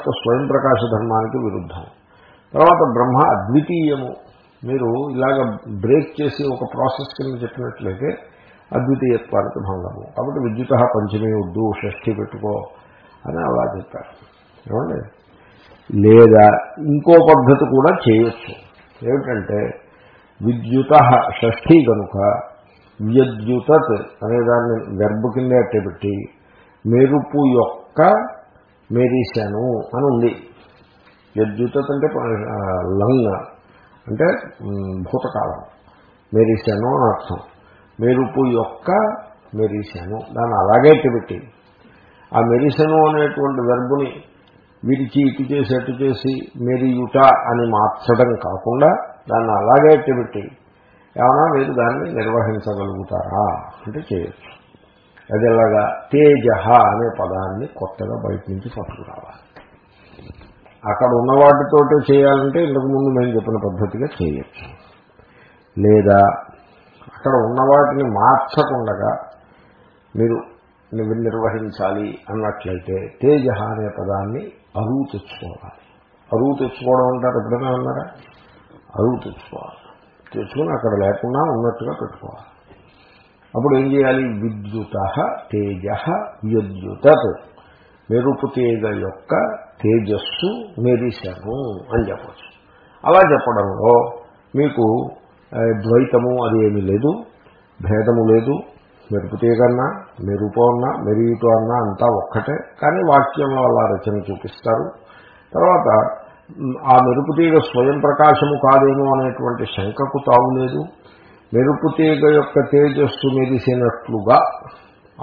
స్వయం ప్రకాశ ధర్మానికి విరుద్ధం. తర్వాత బ్రహ్మ అద్వితీయము. మీరు ఇలాగ బ్రేక్ చేసి ఒక ప్రాసెస్ కింద చెప్పినట్లయితే అద్వితీయత్వానికి భంగము. కాబట్టి విద్యుత పంచమే వద్దు షష్ఠి పెట్టుకో అని అలా చెప్పారు. ఏమండి? లేదా ఇంకో పద్ధతి కూడా చేయొచ్చు. ఏమిటంటే విద్యుత షష్ఠి కనుక వ్యద్యుతత్ అనేదాన్ని గర్భ కింద అట్టబెట్టి మెరుపు యొక్క మేరీశాను అని ఉంది యద్యుతత్ అంటే లంగ్. అంటే భూతకాలం. మేరీశాను అని అర్థం. మెరుపు యొక్క మెరిసెను దాన్ని అలాగే పెట్టి ఆ మెరిసెను అనేటువంటి వెర్బుని విరిచి ఇటు చేసి అటు చేసి మెరియుట అని మార్చడం కాకుండా దాన్ని అలాగే పెట్టి ఏమైనా మీరు దాన్ని నిర్వహించగలుగుతారా? అంటే చేయొచ్చు. అది ఎలాగా? తేజ అనే పదాన్ని కొత్తగా బయట నుంచి పట్టుకురావాలి. అక్కడ ఉన్నవాటితోటే చేయాలంటే ఇంతకుముందు మేము చెప్పిన పద్ధతిగా చేయొచ్చు. లేదా అక్కడ ఉన్న వాటిని మార్చకుండా మీరు నిర్వహించాలి అన్నట్లయితే తేజ అనే పదాన్ని అరువు తెచ్చుకోవాలి. అరువు తెచ్చుకోవడం అంటారు ఎప్పుడైనా అన్నారా అరువు తెచ్చుకోవాలి. తెచ్చుకుని అక్కడ లేకుండా ఉన్నట్టుగా పెట్టుకోవాలి. అప్పుడు ఏం చేయాలి విద్యుత తేజ విద్యుతత్ మెరుపు తేజ యొక్క తేజస్సు మెరిసెను అని చెప్పచ్చు. అలా చెప్పడంలో మీకు ద్వైతము అది ఏమీ లేదు భేదము లేదు. మెరుపు తీగన్నా మెరుపు అన్నా మెరియుటు అన్నా అంతా ఒక్కటే. కానీ వాక్యంలో అలా రచన చూపిస్తారు. తర్వాత ఆ మెరుపు తీగ స్వయం ప్రకాశము కాదేమో అనేటువంటి శంకకు తావులేదు మెరుపు తీగ యొక్క తేజస్సు మెరిసినట్లుగా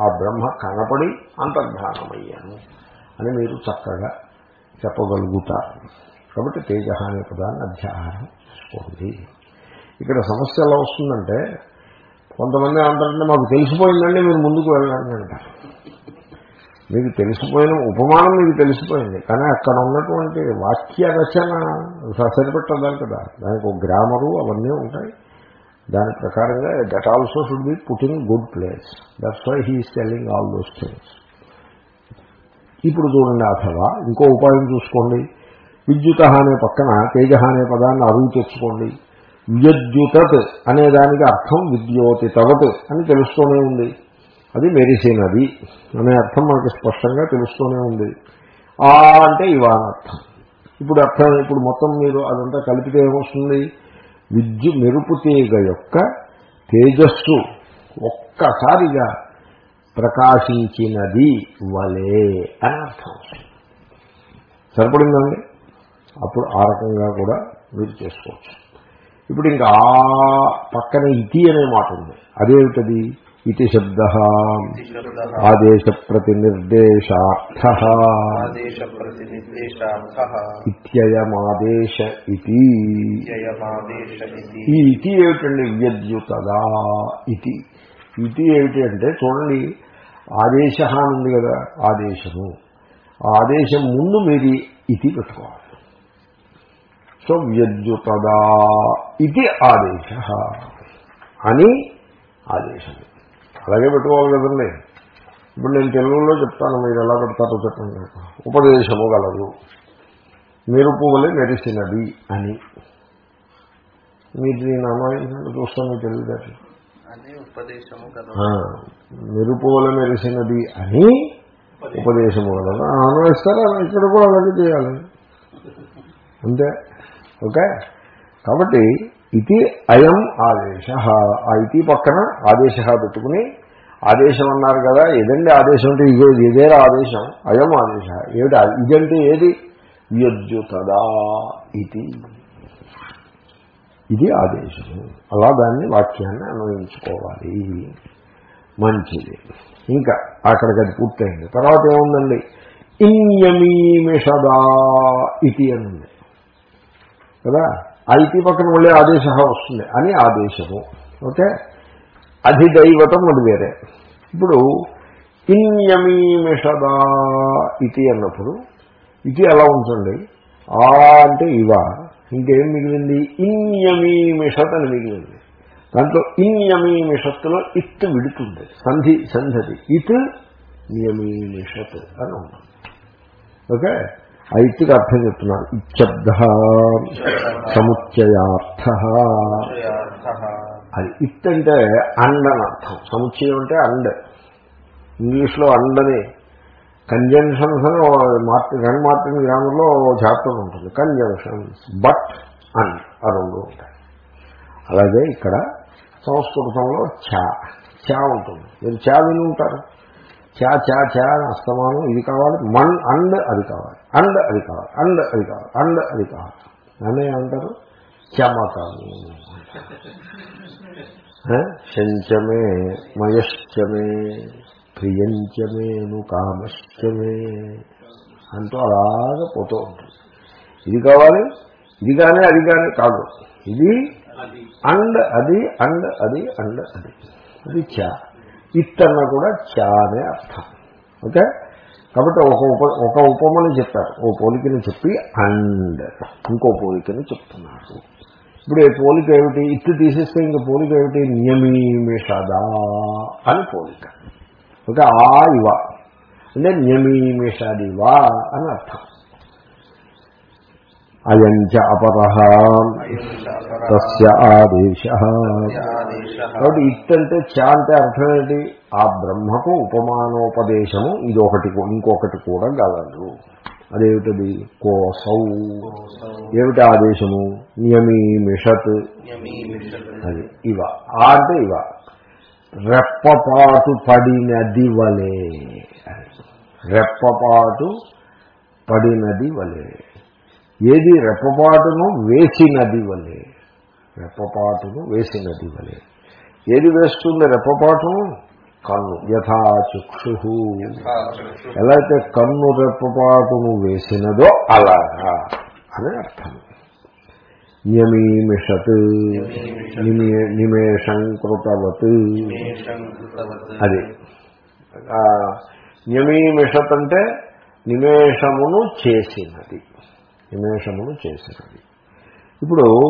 ఆ బ్రహ్మ కనపడి అంతర్ధానమయ్యాను అని మీరు చక్కగా చెప్పగలుగుతారు. కాబట్టి తేజ అనే పదాన్ని అధ్యాహారం చేసుకోండి. ఇక్కడ సమస్య ఎలా వస్తుందంటే కొంతమంది అంటారంటే మాకు తెలిసిపోయిందండి మీరు ముందుకు వెళ్ళండి అంటారు. మీకు తెలిసిపోయిన ఉపమానం మీకు తెలిసిపోయింది కానీ అక్కడ ఉన్నటువంటి వాక్య రచన సరిపెట్టదాలి కదా. దానికి ఒక గ్రామరు అవన్నీ ఉంటాయి. దాని ప్రకారంగా that also should be put in good place that's why he selling all those things ఇప్పుడు చూడండి అథవా ఇంకో ఉపాయం చూసుకోండి. విద్యుత అనే పక్కన తేజ అనే పదాన్ని అరువు తెచ్చుకోండి. విద్యుతత్ అనే దానికి అర్థం విద్యోతి తవత్ అని తెలుస్తూనే ఉంది. అది మెరిసినది అనే అర్థం మనకు స్పష్టంగా తెలుస్తూనే ఉంది. ఆ అంటే ఇవా అర్థం ఇప్పుడు అర్థం ఇప్పుడు మొత్తం మీరు అదంతా కలిపితే ఏమొస్తుంది? విద్యు మెరుపు తీగ యొక్క తేజస్సు ఒక్కసారిగా ప్రకాశించినది వలే అని అర్థం. సరిపడిందండి? అప్పుడు ఆ రకంగా కూడా మీరు చేసుకోవచ్చు. ఇప్పుడు ఇంకా ఆ పక్కన ఇతి అనే మాట ఉంది. అదేమిటది? ఇతి శబ్ద ఆదేశ ప్రతినిర్దేశార్థ ఇత్యయమాదేశ ఇది ఈ ఇతి ఏమిటండి వ్యద్యుతదా ఇతి ఇతి ఏమిటి అంటే చూడండి ఆదేశ ఉంది కదా ఆదేశము. ఆదేశం ముందు మీరు ఇతి పెట్టుకోవాలి. సో వ్యద్యుతదా ఇది ఆదేశ అని ఆదేశం. అలాగే పెట్టుకోవాలి కదండి. ఇప్పుడు నేను తెలుగులో చెప్తాను మీరు ఎలా పెడతారో చెప్పండి. ఉపదేశము గలదు. మెరుపు వలె మెరిసినది అని. మీరు దీన్ని అన్వయించండి చూస్తాను మీకు తెలియదు? అని ఉపదేశము కదా ఆ, మెరుపుల మెరిసినది అని ఉపదేశము కలదు అన్వయిస్తారా ఇక్కడ కూడా అలాగే చేయాలి. అంతే. ఓకే? కాబట్టి ఇది అయం ఆదేశ. ఆ ఇతి పక్కన ఆదేశ పెట్టుకుని ఆదేశం అన్నారు కదా ఏదండి ఆదేశం అంటే ఇదే ఇదేరా ఆదేశం? అయం ఆదేశ. ఏమిటి? ఇదంటే ఏది? వ్యద్యుతదా ఇది ఇది ఆదేశము అలా దాన్ని వాక్యాన్ని అన్వయించుకోవాలి. మంచిది. ఇంకా అక్కడికి అది పూర్తయింది. తర్వాత ఏముందండి? ఇన్యమీమిషదా ఇతి అని ఉంది. కదా? ఐటీ పక్కన మళ్ళీ ఆదేశ వస్తుంది. అని ఆదేశము. ఓకే? అధిదైవతం అది వేరే. ఇప్పుడు ఇన్యమీమిషదా ఇతి అన్నప్పుడు ఇది ఎలా ఉంటుంది? ఆ అంటే ఇవా. ఇంకేం మిగిలింది? ఇన్యమీమిషత్ అని మిగిలింది. దాంట్లో ఇన్యమీమిషత్తులో ఇత్ విడుతుంది. సంధి సంధది ఇత్ నియమీమిషత్ అని ఉంటుంది. ఓకే? ఆ ఇత్తికి అర్థం చెప్తున్నారు ఇచ్చబ్ద సముచ్చయార్థ. అది ఇత్ అంటే అండ్ అని అర్థం. సముచ్చయం అంటే అండ్. ఇంగ్లీష్లో అండని కంజంక్షన్స్ అని మార్టిన్ రన్ మార్టిన్ గ్రామంలో చాప్టర్ ఉంటుంది. కంజంక్షన్స్ బట్ అండ్ ఆ రెండు ఉంటాయి. అలాగే ఇక్కడ సంస్కృతంలో చా. చా ఉంటుంది. మీరు చా విని ఉంటారు. చా చా చా అని అస్తమానం ఇది కావాలి. మన్ అండ్ అది కావాలి. అండ్ అది కావాలి. అండ్ అది కావాలి. అండ్ అది కావాలి. నన్నే అంటారు? చమకాలు శంచమే మయశ్చమే ప్రియంచమేను కామశ్చమే అంటూ అలాగా పోతూ ఉంటుంది. ఇది కావాలి ఇది కానీ అది కానీ కాదు. ఇది అండ్ అది అండ్ అది అండ్ అది. అది చా ఇత్తన్న కూడా చా అనే అర్థం. ఓకే? కాబట్టి ఒక ఉప ఒక ఉపమని చెప్పారు. ఓ పోలికని చెప్పి అండ్ ఇంకో పోలికని చెప్తున్నారు. ఇప్పుడు ఈ పోలిక ఏమిటి? ఇత్తు తీసేస్తే ఇంక పోలిక ఏమిటి? నియమీమిషదా అని పోలిక. ఓకే? ఆ ఇవ. అంటే నియమీమిషదివా అని అర్థం. అయంచ అపరహ తస్య ఆదేశ. కాబట్టి ఇట్టంటే చ అంటే అర్థం ఏంటి? ఆ బ్రహ్మకు ఉపమానోపదేశము ఇదొకటి ఇంకొకటి కూడా గలదు. అదేమిటది? కోసౌ. ఏమిటి ఆదేశము? నియమీమిషత్. అది ఇవ. ఆ అంటే ఇవ. రెప్పపాటు పడినది వలే. రెప్పపాటు పడినది వలే. ఏది రెప్పపాటును వేసినది వలే. రెప్పపాటును వేసినది వలే. ఏది వేస్తుంది రెప్పపాటును కన్ను. యథాచక్షు ఎలా అయితే కన్ను రెప్పపాటును వేసినదో అలాగా అని అర్థం. నియమీమిషత్ నిమేషం కృతవత్ అది. నియమీమిషత్ అంటే నిమేషమును చేసినది. నిమేషములు చేసినది. ఇప్పుడు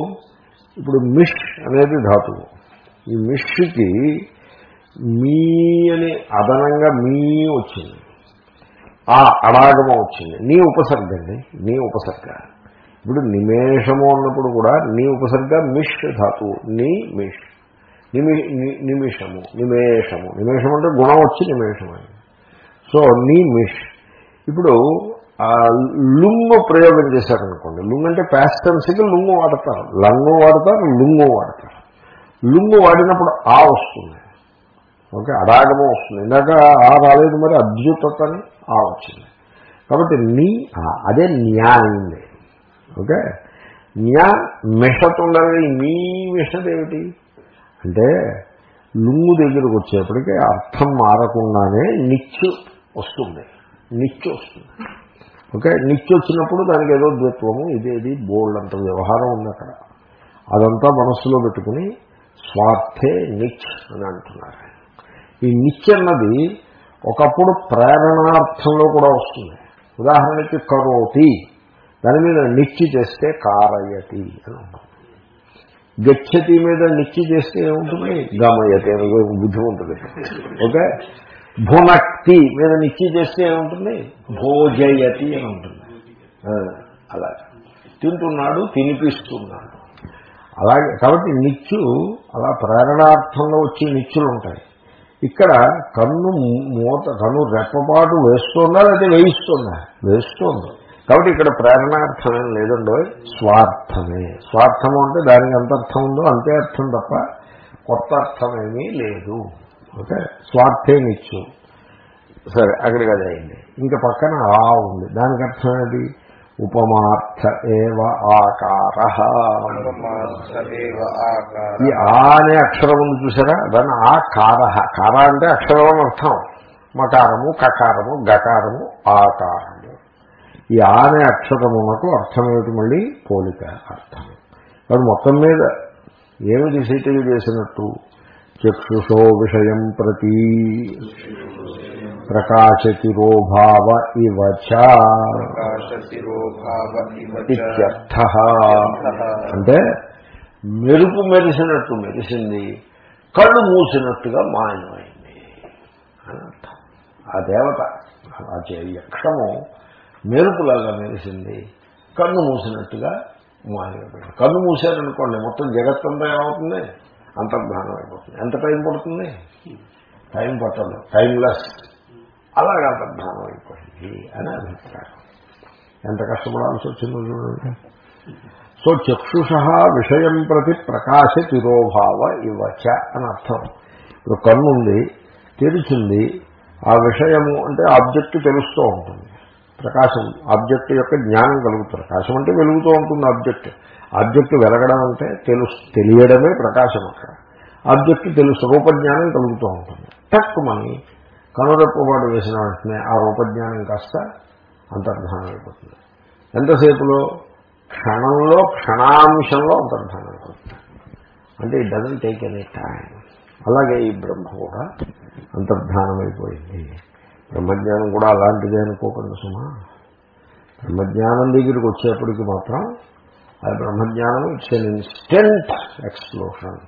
ఇప్పుడు మిష్ అనేది ధాతువు. ఈ మిష్కి మీ అని అదనంగా మీ వచ్చింది. ఆ అడాగమ వచ్చింది. నీ ఉపసర్గ అండి. నీ ఉపసర్గ. ఇప్పుడు నిమేషము అన్నప్పుడు కూడా నీ ఉపసర్గ మిష్ ధాతువు. నీ మిష్. నిమి నిమిషము. నిమేషము. నిమేషం అంటే గుణం వచ్చి నిమేషం సో నీ మిష్. ఇప్పుడు లుంగు ప్రయోగం చేశారనుకోండి. లుంగ్ అంటే ప్యాస్టెన్స్కి లుంగు వాడతారు. లంగు వాడతారు లుంగు వాడతారు. లుంగు వాడినప్పుడు ఆ వస్తుంది. ఓకే అడాగమం వస్తుంది. ఇందాక ఆ రాలేదు మరి అద్భుతతని ఆ వచ్చింది. కాబట్టి నీ అదే న్యా అయింది ఓకే? న్యా మిషత్ ఉండాలి నీ మిషత్ ఏమిటి? అంటే లుంగు దగ్గరకు వచ్చేప్పటికీ అర్థం మారకుండానే నిచ్చు వస్తుంది. నిచ్చు వస్తుంది. ఓకే? నిచ్చు వచ్చినప్పుడు దానికి ఏదో ద్వత్వము ఇదేది బోల్డ్ అంత వ్యవహారం ఉంది అక్కడ. అదంతా మనస్సులో పెట్టుకుని స్వార్థే నిచ్ అని అంటున్నారు ఈ నిచ్ అన్నది ఒకప్పుడు ప్రేరణార్థంలో కూడా వస్తుంది. ఉదాహరణకి కరోతి దాని మీద నిచ్చి చేస్తే కారయతి అని ఉంటుంది గచ్చతి మీద నిచ్చి చేస్తే ఏముంటుంది? గమయతి అని బుద్ధి ఉంటుంది. ఓకే? భునక్తి మీద నిచ్చి చేస్తే ఏముంటుంది? భోజయతి అని ఉంటుంది. అలా. తింటున్నాడు తినిపిస్తున్నాడు. అలాగే కాబట్టి నిత్యు అలా ప్రేరణార్థంలో వచ్చి నిత్యులు ఉంటాయి ఇక్కడ కన్ను మూత కన్ను రెప్పపాటు వేస్తుందా లేకపోతే వేయిస్తుందా? వేస్తుంది. కాబట్టి ఇక్కడ ప్రేరణార్థం ఏం లేదండో స్వార్థమే. స్వార్థము అంటే దానికి ఎంత అర్థం ఉందో అంతే అర్థం తప్ప కొత్త అర్థమేమీ లేదు. ఓకే? స్వార్థే నిచ్చు సరే అక్కడికి అది అయింది. ఇంకా పక్కన ఆ ఉంది. దానికి అర్థం ఏంటి ఉపమార్థ ఏవ ఆకార. ఈ ఆ అనే అక్షరం ఉంది చూసారా? దాన్ని ఆ కార కార అంటే అక్షరం అని అర్థం. మకారము కకారము గకారము ఆకారము. ఈ ఆ అనే అక్షరమునకు అర్థమేమిటి మళ్ళీ? పోలిక అర్థం. కాబట్టి మొత్తం మీద ఏమి డిసైటివ్ చేసినట్టు? చక్షుషో విషయం ప్రతి ప్రకాశతిరోభావ ఇవచ ఇత్యర్థ. అంటే మెరుపు మెరిసినట్టు మెరిసింది కళ్ళు మూసినట్టుగా మాయమైంది అని అర్థం. ఆ దేవత ఆ యక్షము మెరుపులాగా మెరిసింది కన్ను మూసినట్టుగా మాయమైపోయింది. కన్ను మూసారనుకోండి మొత్తం జగత్తంతా ఏమవుతుంది? అంతర్ధానం అయిపోతుంది. ఎంత టైం పడుతుంది? టైం పట్టదు. టైంలెస్ అలాగే అంతర్ధానం అయిపోయింది అని అభిప్రాయం. ఎంత కష్టపడాల్సి వచ్చిందో చూడండి. సో చక్షుష విషయం ప్రతి ప్రకాశ తిరోభావ ఇవ్వచ అని అర్థం. ఇప్పుడు కన్నుంది తెరిచింది ఆ విషయము అంటే ఆబ్జెక్ట్ తెలుస్తూ ఉంటుంది. ప్రకాశం. ఆబ్జెక్ట్ యొక్క జ్ఞానం కలుగుతుంది ప్రకాశం అంటే వెలుగుతూ ఉంటుంది ఆబ్జెక్ట్. ఆబ్జెక్ట్ వెలగడం అంటే తెలు తెలియడమే ప్రకాశం అక్కడ. ఆబ్జెక్ట్ తెలుసు రూపజ్ఞానం కలుగుతూ ఉంటుంది. తక్కువని కనురెప్పబాటు వేసిన వెంటనే ఆ రూపజ్ఞానం కాస్త అంతర్ధానం అయిపోతుంది. ఎంతసేపులో? క్షణంలో క్షణాంశంలో అంతర్ధానం అయిపోతుంది. అంటే it doesn't take any time అలాగే ఈ బ్రహ్మ కూడా అంతర్ధానం అయిపోయింది. బ్రహ్మజ్ఞానం కూడా అలాంటిదే అనుకోకండి సుమా. బ్రహ్మజ్ఞానం దగ్గరికి వచ్చేప్పటికి మాత్రం ఆ బ్రహ్మజ్ఞానం it's an instant explosion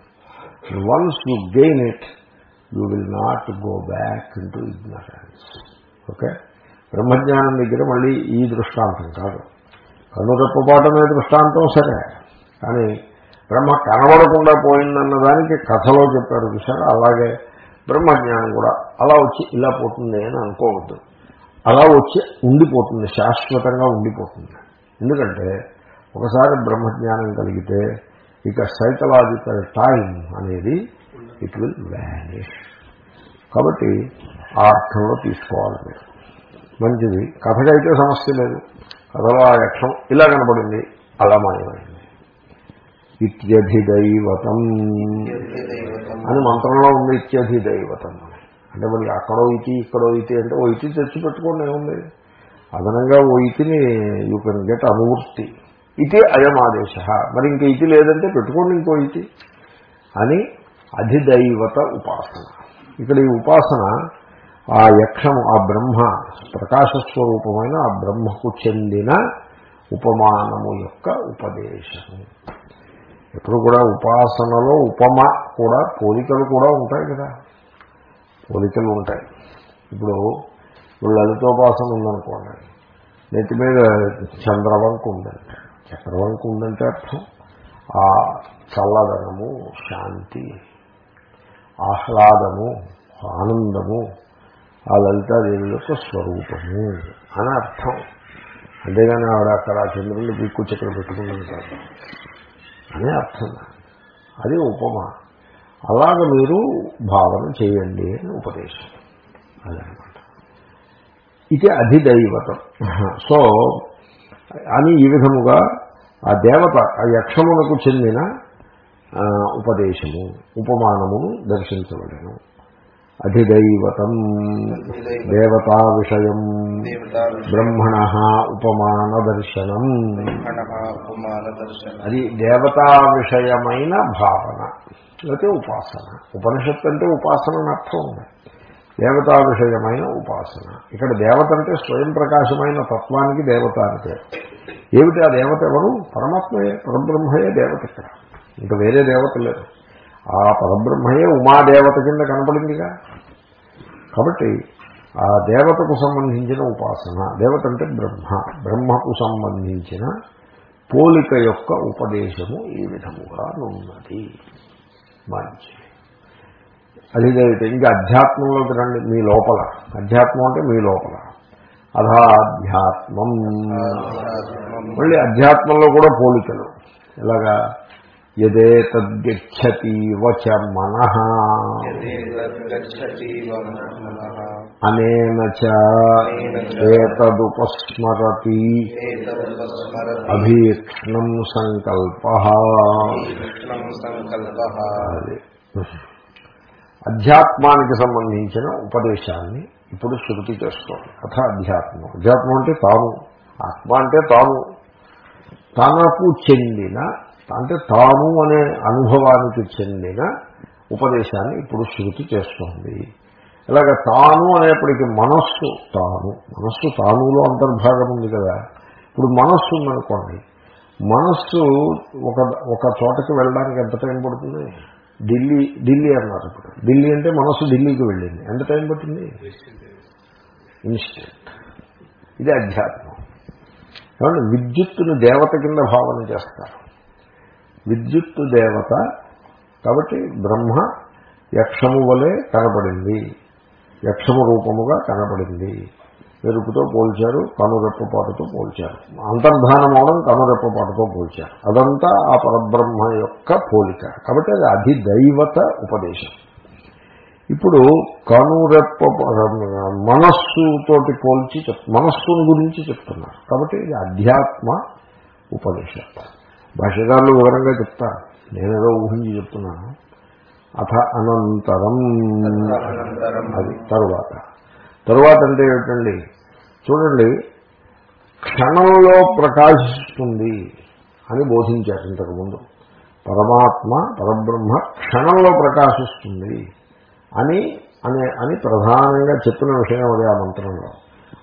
once you gain it you will not go back into ignorance okay బ్రహ్మజ్ఞానం దగ్గర మళ్ళీ ఈ దృష్టాంతం కాదు. కన్నురెప్పపాటమే దృష్టాంతం సరే. కానీ బ్రహ్మ కనబడకుండా పోయిందన్న దానికి కథలో చెప్పారు చూసారు అలాగే బ్రహ్మజ్ఞానం కూడా అలా వచ్చి ఇలా పోతుంది అని అనుకోవద్దు. అలా వచ్చి ఉండిపోతుంది శాశ్వతంగా ఉండిపోతుంది. ఎందుకంటే ఒకసారి బ్రహ్మజ్ఞానం కలిగితే ఇక సైకలాజికల్ టైం అనేది ఇట్ విల్ వ్యానిష్ కాబట్టి ఆ అర్థంలో తీసుకోవాలి మీరు. మంచిది. కథకైతే సమస్య లేదు. కథలో ఆ యక్షం ఇలా కనబడింది అలా మాయమైంది. ఇత్యధిదైవతం. అని మంత్రంలో ఉంది ఇత్యధిదైవతం. దైవతం అంటే మరి అక్కడో ఇతి ఇక్కడో ఇతి అంటే ఓ ఇతి తెచ్చి పెట్టుకోండి ఏముంది? అదనంగా ఓ ఇతిని యూ కెన్ గెట్ అనువృత్తి ఇది అయం ఆదేశ మరి ఇంక ఇతి లేదంటే పెట్టుకోండి ఇంకో ఇతి. అని అధిదైవత ఉపాసన. ఇక్కడ ఈ ఉపాసన ఆ యక్షము ఆ బ్రహ్మ ప్రకాశస్వరూపమైన ఆ బ్రహ్మకు చెందిన ఉపమానము యొక్క ఉపదేశము. ఎప్పుడు కూడా ఉపాసనలో ఉపమ కూడా పోలికలు కూడా ఉంటాయి కదా. పోలికలు ఉంటాయి. ఇప్పుడు ఇప్పుడు లలితోపాసన ఉందనుకోండి. నెత్తి మీద చంద్రవంక ఉందంటే. చంద్రవంకు ఉందంటే అర్థం ఆ చల్లదనము శాంతి ఆహ్లాదము ఆనందము ఆ లలితాదేవి యొక్క స్వరూపము అని అర్థం. అంతేగాని ఆవిడ అక్కడ ఆ చంద్రులు బిక్కు చక్రం పెట్టుకున్నది కాదు అనే అర్థం. అది ఉపమ. అలాగ మీరు భావన చేయండి అని ఉపదేశం. అదనమాట. ఇది అధిదైవతం. సో అని ఈ విధముగా ఆ దేవత ఆ యక్షమునకు చెందిన ఉపదేశము ఉపమానమును దర్శించబడను. అధిదైవతం దేవతా విషయం బ్రహ్మణ ఉపమాన దర్శనం అది దేవతా విషయమైన భావన లేకపోతే ఉపాసన. ఉపనిషత్తు అంటే ఉపాసన అని అర్థం ఉంది. దేవతా విషయమైన ఉపాసన. ఇక్కడ దేవత అంటే స్వయం ప్రకాశమైన తత్వానికి దేవత అంటే ఏమిటి ఆ దేవత ఎవరు? పరమాత్మయే పరబ్రహ్మయే దేవత ఇక్కడ. ఇంకా వేరే దేవత లేదు ఆ పరబ్రహ్మయే ఉమాదేవత కింద కనపడిందిగా. కాబట్టి ఆ దేవతకు సంబంధించిన ఉపాసన దేవత అంటే బ్రహ్మ బ్రహ్మకు సంబంధించిన పోలిక యొక్క ఉపదేశము ఈ విధముగా ఉన్నది మంచి అదేదైతే ఇంకా అధ్యాత్మంలోకి రండి మీ లోపల. అధ్యాత్మం అంటే మీ లోపల. అధాధ్యాత్మం. మళ్ళీ అధ్యాత్మంలో కూడా పోలికలు. ఎలాగా? యదే తద్గచ్చతి వచ మన అనేన ఏతదుపస్మరతి అభీక్షణం సంకల్ప అధ్యాత్మానికి సంబంధించిన ఉపదేశాన్ని ఇప్పుడు శృతి చేస్తోంది. కథ అధ్యాత్మం. అధ్యాత్మం అంటే తాను. ఆత్మ అంటే తాను. తనకు చెందిన అంటే తాను అనే అనుభవానికి చెందిన ఉపదేశాన్ని ఇప్పుడు శృతి చేస్తోంది. ఇలాగ తాను అనేప్పటికీ మనస్సు తాను మనస్సు తానులో అంతర్భాగం ఉంది కదా. ఇప్పుడు మనస్సు ఉందనుకోండి మనస్సు ఒక ఒక చోటకి వెళ్ళడానికి ఎంత టైం పడుతుంది? ఢిల్లీ ఢిల్లీ అన్నారు ఇప్పుడు. ఢిల్లీ అంటే మనస్సు ఢిల్లీకి వెళ్ళింది. ఎంత టైం పట్టింది? ఇన్స్టెంట్. ఇది అధ్యాత్మం. కాబట్టి విద్యుత్తును దేవత కింద భావన చేస్తారు. విద్యుత్తు దేవత కాబట్టి బ్రహ్మ యక్షము వలె కనబడింది. యక్షము రూపముగా కనబడింది. ఎరుపుతో పోల్చారు కనురెప్పపాటుతో పోల్చారు. అంతర్ధానం అవడం కనురెప్పపాటుతో పోల్చారు. అదంతా ఆ పరబ్రహ్మ యొక్క పోలిక. కాబట్టి అది అధిదైవత ఉపదేశం. ఇప్పుడు కనురెప్ప మనస్సుతోటి పోల్చి చెప్ మనస్సును గురించి చెప్తున్నారు. కాబట్టి ఇది అధ్యాత్మ ఉపదేశం. భాష్యకారులు వివరంగా చెప్తా. నేనేదో ఊహించి చెప్తున్నాను. అథ అనంతరం. అది తరువాత. తరువాత అంటే ఏమిటండి? చూడండి క్షణంలో ప్రకాశిస్తుంది అని బోధించారు ఇంతకుముందు. పరమాత్మ పరబ్రహ్మ క్షణంలో ప్రకాశిస్తుంది అని అనే అని ప్రధానంగా చెప్పిన విషయం అదే ఆ మంత్రంలో.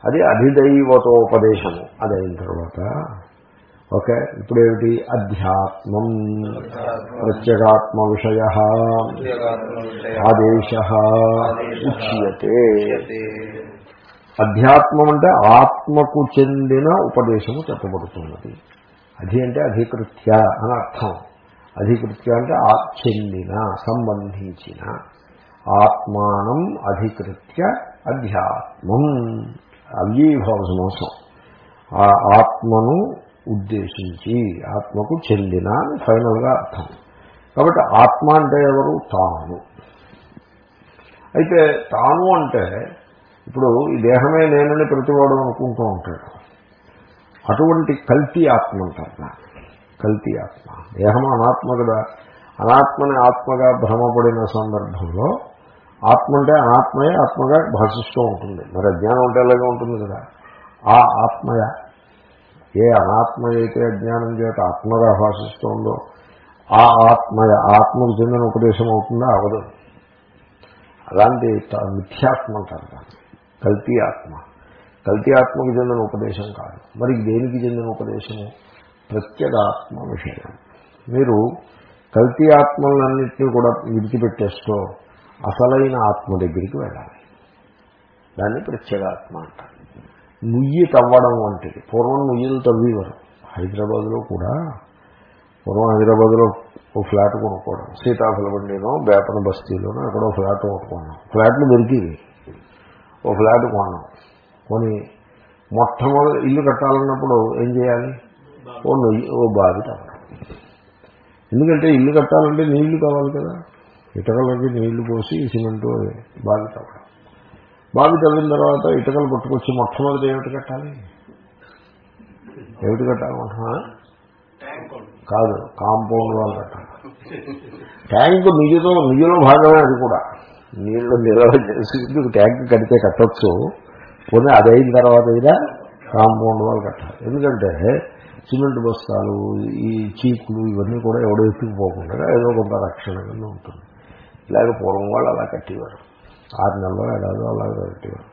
అది అధిదైవతోపదేశము. అది అయిన తర్వాత ఓకే? ఇప్పుడేమిటి? అధ్యాత్మం. ప్రత్యేగాత్మ విషయ ఆదేశ. ఉచ్యతే. అధ్యాత్మం అంటే ఆత్మకు చెందిన ఉపదేశము చెప్పబడుతున్నది. అధి అంటే అధికృత్య అని అర్థం. అధికృత్య అంటే ఆ చెందిన సంబంధించిన. ఆత్మానం అధికృత్య అధ్యాత్మం. అవ్యీభావ మోసం ఆ ఆత్మను ఉద్దేశించి ఆత్మకు చెందిన అని ఫైనల్గా అర్థం. కాబట్టి ఆత్మ అంటే ఎవరు? తాను. అయితే తాను అంటే ఇప్పుడు ఈ దేహమే నేనని ప్రతివాడు అనుకుంటూ ఉంటాడు. అటువంటి కల్తీ ఆత్మ అంటారు కల్తీ ఆత్మ. దేహం అనాత్మ కదా. అనాత్మని ఆత్మగా భ్రమపడిన సందర్భంలో ఆత్మ అంటే అనాత్మయే ఆత్మగా భాషిస్తూ ఉంటుంది. మరి అజ్ఞానం అంటే అలాగే ఉంటుంది కదా. ఆ ఆత్మయ. ఏ అనాత్మ అయితే అజ్ఞానం చేత ఆత్మగా భాషిస్తోందో ఆ ఆత్మ ఆత్మకు చెందిన ఉపదేశం అవుతుందా? అవదు. అలాంటి త- మిథ్యాత్మ అంటారు. దాన్ని కల్తీ ఆత్మ. కల్తీ ఆత్మకు చెందిన ఉపదేశం కాదు. మరి దేనికి చెందిన ఉపదేశము? ప్రత్యేగాత్మ విషయం. మీరు కల్తీ ఆత్మలన్నింటినీ కూడా విడిచిపెట్టేస్తూ అసలైన ఆత్మ దగ్గరికి వెళ్ళాలి. దాన్ని ప్రత్యేగాత్మ అంటారు. నుయ్యి తవ్వడం వంటిది. పూర్వం నుయ్యలు తవ్వేవారు. హైదరాబాద్లో కూడా పూర్వం హైదరాబాద్లో ఓ ఫ్లాట్ కొనుక్కోవడం. సీతాఫలబండిలో బేపన బస్తీలోనో ఓ ఫ్లాట్ కొనుక్కున్నాం. ఫ్లాట్లు దొరికివి. ఓ ఫ్లాట్ కొన్నాం. కొని మొట్టమొదటి ఇల్లు కట్టాలన్నప్పుడు ఏం చేయాలి? ఓ నొయ్యి ఓ బావి తవ్వడం. ఎందుకంటే ఇల్లు కట్టాలంటే నీళ్ళు కావాలి కదా. ఇటుకలకి నీళ్ళు పోసి సిమెంట్ బావి తవ్వడం. బావి తవ్విన తర్వాత ఇటుకలు పట్టుకొచ్చి మొట్టమొదటి ఏమిటి కట్టాలి? ఏమిటి కట్టాలనుకుంటున్నా కాదు కాంపౌండ్ వాళ్ళు కట్టాలి. ట్యాంకు నిధితో నిధిలో భాగమే అది కూడా. నీళ్ళు నిల్వ చేసి ట్యాంక్ కడితే కట్టచ్చు. పోనీ అది అయిన తర్వాత అయినా కాంపౌండ్ వాళ్ళు కట్టాలి. ఎందుకంటే సిమెంట్ బస్తాలు ఈ చీకులు ఇవన్నీ కూడా ఎవడో ఎత్తుకుపోకుండా ఏదో కొంత రక్షణగా ఉంటుంది. ఇలాగ పూర్వం వాళ్ళు అలా కట్టేవారు. ఆరు నెలలో ఏడాదో అలాగే కట్టేవారు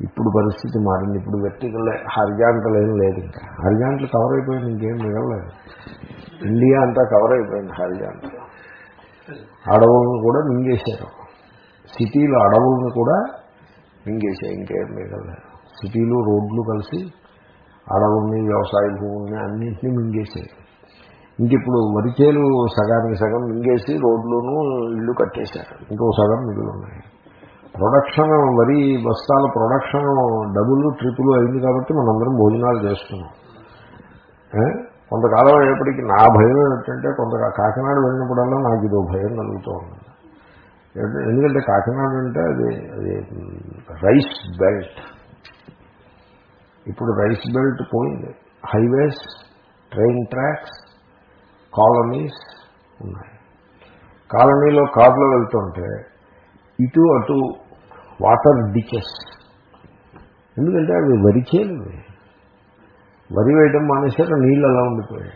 ఇప్పుడు పరిస్థితి మారింది. ఇప్పుడు వెర్టికల్ హరిజాంటల్ ఏం లేదు ఇంకా. హరిజాంటల్ కవర్ అయిపోయింది ఇంకేం మిగలలేదు. ఇండియా అంతా కవర్ అయిపోయింది హరిజాంటల్. అడవులను కూడా మింగేశారు. సిటీలో అడవులను కూడా మింగేశాయి ఇంకేం మిగలలేదు. సిటీలు రోడ్లు కలిసి అడవుల్ని వ్యవసాయ భూముల్ని అన్నింటినీ మింగేశాయి. ఇంకిప్పుడు వరిచేలు సగానికి సగం మింగేసి రోడ్లును ఇల్లు కట్టేశారు. ఇంకో సగం మిగిలి ఉన్నాయి. ప్రొడక్షన్ వరి బస్తాల ప్రొడక్షన్ డబుల్ ట్రిపుల్ అయింది కాబట్టి మనందరం భోజనాలు చేస్తున్నాం. కొంతకాలం అయ్యేప్పటికీ నా భయం ఏమిటంటే కొంత కాకినాడ వెళ్ళినప్పుడల్లా నాకు ఇదో భయం కలుగుతూ ఉంది. ఎందుకంటే కాకినాడ అంటే అది అది రైస్ బెల్ట్. ఇప్పుడు రైస్ బెల్ట్ పోయింది. హైవేస్ ట్రైన్ ట్రాక్స్ కాలనీస్ ఉన్నాయి. కాలనీలో కారులో వెళ్తుంటే ఇటు అటు వాటర్ డిచెస్. ఎందుకంటే అవి వరి వరి వేయడం మానేశారు నీళ్ళు అలా ఉండిపోయాయి.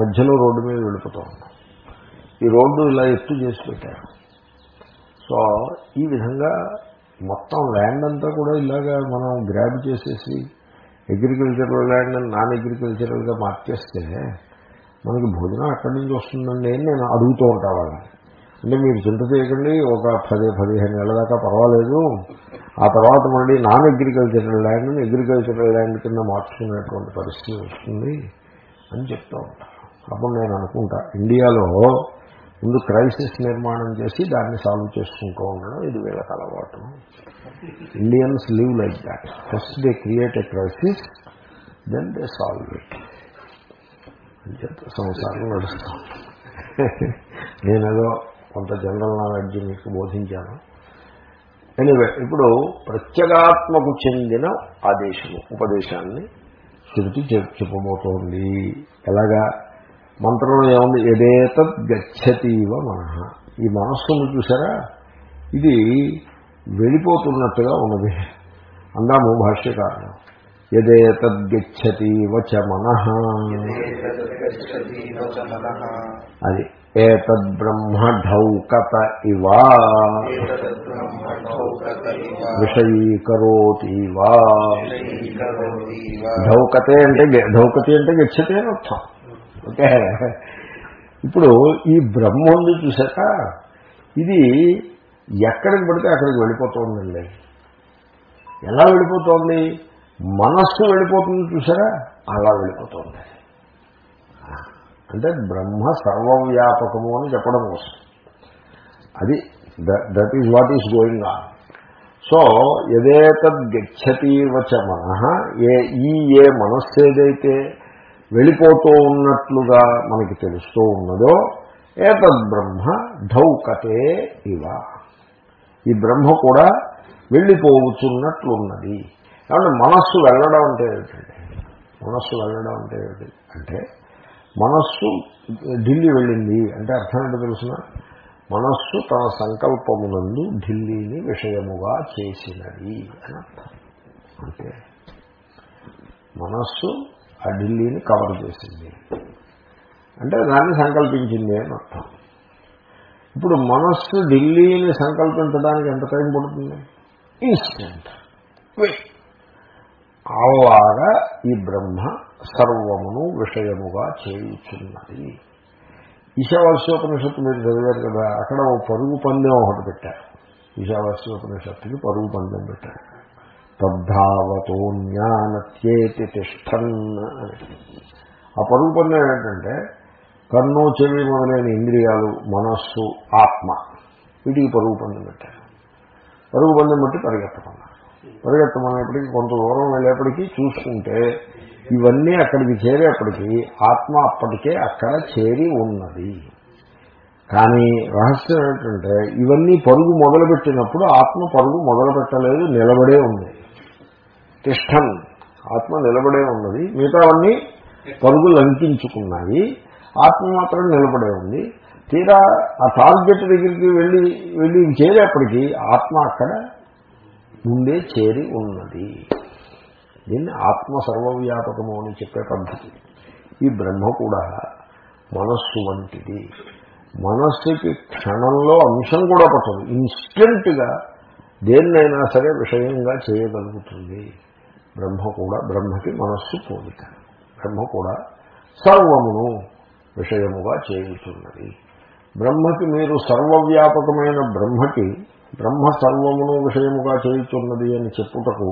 మధ్యలో రోడ్డు మీద వెళ్ళిపోతూ. ఉన్నాం ఈ రోడ్డు ఇలా ఎత్తు చేసి పెట్టారు. సో ఈ విధంగా మొత్తం ల్యాండ్ అంతా కూడా ఇలాగా మనం గ్రాబ్ చేసేసి అగ్రికల్చరల్ ల్యాండ్ నాన్ అగ్రికల్చరల్గా మార్చేస్తే మనకి భోజనం అక్కడి నుంచి వస్తుందండి అని నేను అడుగుతూ ఉంటా వాళ్ళని. అంటే మీరు చింత చేయకండి ఒక పది పదిహేను నెలల దాకా పర్వాలేదు. ఆ తర్వాత మళ్ళీ నాన్ అగ్రికల్చరల్ ల్యాండ్ని అగ్రికల్చరల్ ల్యాండ్ కింద మార్చుకునేటువంటి పరిస్థితి వస్తుంది అని చెప్తూ ఉంటారు అప్పుడు నేను అనుకుంటా ఇండియాలో ముందు క్రైసిస్ నిర్మాణం చేసి దాన్ని సాల్వ్ చేసుకుంటూ ఉండడం ఇది వీళ్ళకి అలవాటు. Indians live like that first they create a crisis then they solve it అని చెప్తే సంసారం నడుస్తాం. నేనేదో కొంత జనరల్ నాలెడ్జ్ మీకు బోధించాను. ఎనివే ఇప్పుడు ప్రత్యేగాత్మకు చెందిన ఆదేశము ఉపదేశాన్ని శృతి చెప్పబోతోంది. ఎలాగా? మంత్రంలో ఏముంది? ఎదేతద్ గచ్చతీవ మన. ఈ మనస్సును చూసారా? ఇది వెళ్ళిపోతున్నట్టుగా ఉన్నది. అందాము భాష్యకారణం ఎదేతద్ వచ మన. అది ఏతద్ బ్రహ్మ ఇవా. ఏతద్బ్రహ్మణౌకత ఢౌకతే అంటే గె- ఢౌకతి అంటే గచ్చతే అని అర్థం. ఓకే. ఇప్పుడు ఈ బ్రహ్మ ఉంది చూసాక ఇది ఎక్కడికి పడితే అక్కడికి వెళ్ళిపోతుందండి. ఎలా వెళ్ళిపోతోంది? మనస్సు వెళ్ళిపోతుంది చూసారా? అలా వెళ్ళిపోతుంది. అంటే బ్రహ్మ సర్వవ్యాపకము అని చెప్పడం కోసం. అది that is what is going on. So ఎదేతద్ గచ్చతీవచ మన ఏ ఈ ఏ మనస్సు ఏదైతే వెళ్ళిపోతూ ఉన్నట్లుగా మనకి తెలుస్తూ ఉన్నదో ఏతద్ బ్రహ్మ ఢౌకతే ఇవ. ఈ బ్రహ్మ కూడా వెళ్ళిపోవచ్చున్నట్లున్నది కాబట్టి మనస్సు వెళ్ళడం అంటే ఏమిటండి మనస్సు వెళ్ళడం అంటే ఏమిటి? అంటే మనస్సు ఢిల్లీ వెళ్ళింది అంటే అర్థం ఏంటో తెలుసిన? మనస్సు తన సంకల్పమునందు ఢిల్లీని విషయముగా చేసినది అని అర్థం. అంటే మనస్సు ఆ ఢిల్లీని కవర్ చేసింది. అంటే దాన్ని సంకల్పించింది అని అర్థం. ఇప్పుడు మనస్సు ఢిల్లీని సంకల్పించడానికి ఎంత టైం పడుతుంది? ఇన్స్టెంట్. ఆవార ఈ బ్రహ్మ సర్వమును విషయముగా చేయుచున్నది. ఈశావాస్యోపనిషత్తు మీరు చదివారు కదా అక్కడ ఓ పరుగు పందెం ఒకటి పెట్టారు. ఈశావాస్యోపనిషత్తుకి పరుగు పందెం పెట్టారు. తద్ధావతో జ్ఞానత్యేతి తిష్టన్ ఆ పరుగు పందెం ఏంటంటే కన్ను చెవి మొదలైన ఇంద్రియాలు మనస్సు ఆత్మ వీటికి పరుగు పందెం పెట్టారు. పరుగు పందెం బట్టి పరిగెత్తకుండా పరిగెత్తమనేప్పటికీ కొంత దూరం వెళ్ళేప్పటికీ చూసుకుంటే ఇవన్నీ అక్కడికి చేరేప్పటికీ ఆత్మ అప్పటికే అక్కడ చేరి ఉన్నది. కానీ రహస్యం ఏంటంటే ఇవన్నీ పరుగు మొదలుపెట్టినప్పుడు ఆత్మ పరుగు మొదలు పెట్టలేదు నిలబడే ఉంది. తిష్టం. ఆత్మ నిలబడే ఉన్నది. మిగతావన్నీ పరుగు లంకించుకున్నాయి. ఆత్మ మాత్రం నిలబడే ఉంది. తీరా ఆ టార్గెట్ దగ్గరికి వెళ్ళి వెళ్ళి చేరేప్పటికీ ఆత్మ అక్కడ ముందే చేరి ఉన్నది. దీన్ని ఆత్మ సర్వవ్యాపకము అని చెప్పే పద్ధతి. ఈ బ్రహ్మ కూడా మనస్సు వంటిది. మనస్సుకి క్షణంలో అంశం కూడా పట్టదు. ఇన్స్టెంట్గా దేన్నైనా సరే విషయంగా చేయగలుగుతుంది. బ్రహ్మ కూడా బ్రహ్మకి మనస్సు పోలిక. బ్రహ్మ కూడా సర్వమును విషయముగా చేయుతున్నది బ్రహ్మకి మీరు సర్వవ్యాపకమైన బ్రహ్మకి బ్రహ్మ సర్వమును విషయముగా చేయుతున్నది అని చెప్పుటకు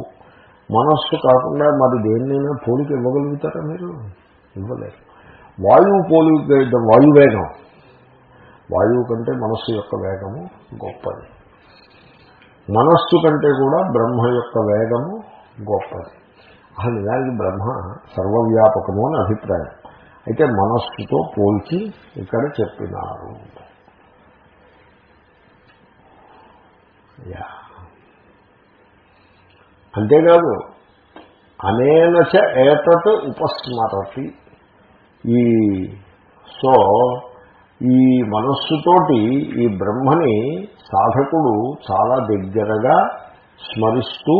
మనస్సు కాకుండా మరి దేన్నైనా పోలిక ఇవ్వగలుగుతారా మీరు? ఇవ్వలేరు వాయువు పోలిక వాయువేగం వాయువు కంటే మనస్సు యొక్క వేగము గొప్పది. మనస్సు కంటే కూడా బ్రహ్మ యొక్క వేగము గొప్పది. అసలు నిజానికి బ్రహ్మ సర్వవ్యాపకము అని అభిప్రాయం. అయితే మనస్సుతో పోల్చి ఇక్కడ చెప్పినారు. అంతేకాదు అనేనచ ఏతత్ ఉపస్మరతి. ఈ సో ఈ మనస్సుతోటి ఈ బ్రహ్మని సాధకుడు చాలా దగ్గరగా స్మరిస్తూ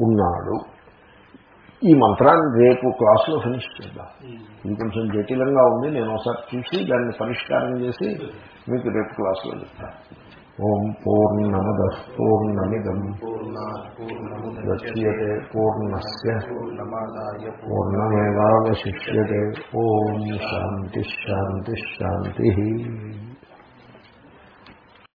ఉన్నాడు. ఈ మంత్రాన్ని రేపు క్లాసులో ఫినిష్ చేద్దాం. ఇది కొంచెం జటిలంగా ఉంది నేను ఒకసారి చూసి దాన్ని పరిష్కారం చేసి మీకు రేపు క్లాసులో చెప్తాను. ఓం పూర్ణమద పూర్ణమిదం పూర్ణస్య పూర్ణమాదాయ పూర్ణమేవాశిష్యతే ఓం శాంతి శాంతి శాంతి